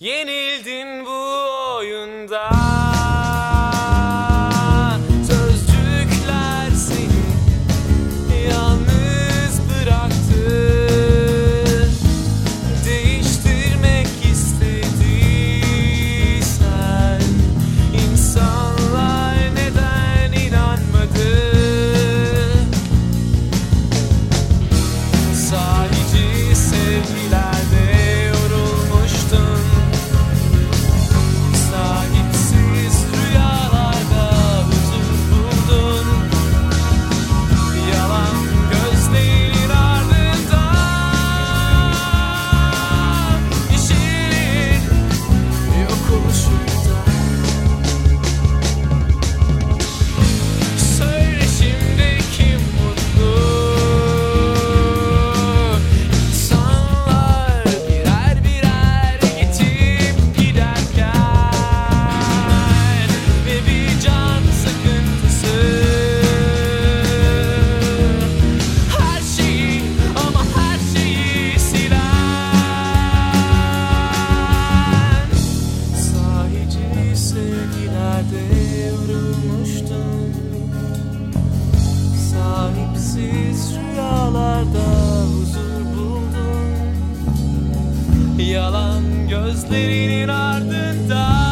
Yenildin bu oyun. olmuştum Sahipsiz rüyalarda huzur buldum. Yalan gözlerinin ardından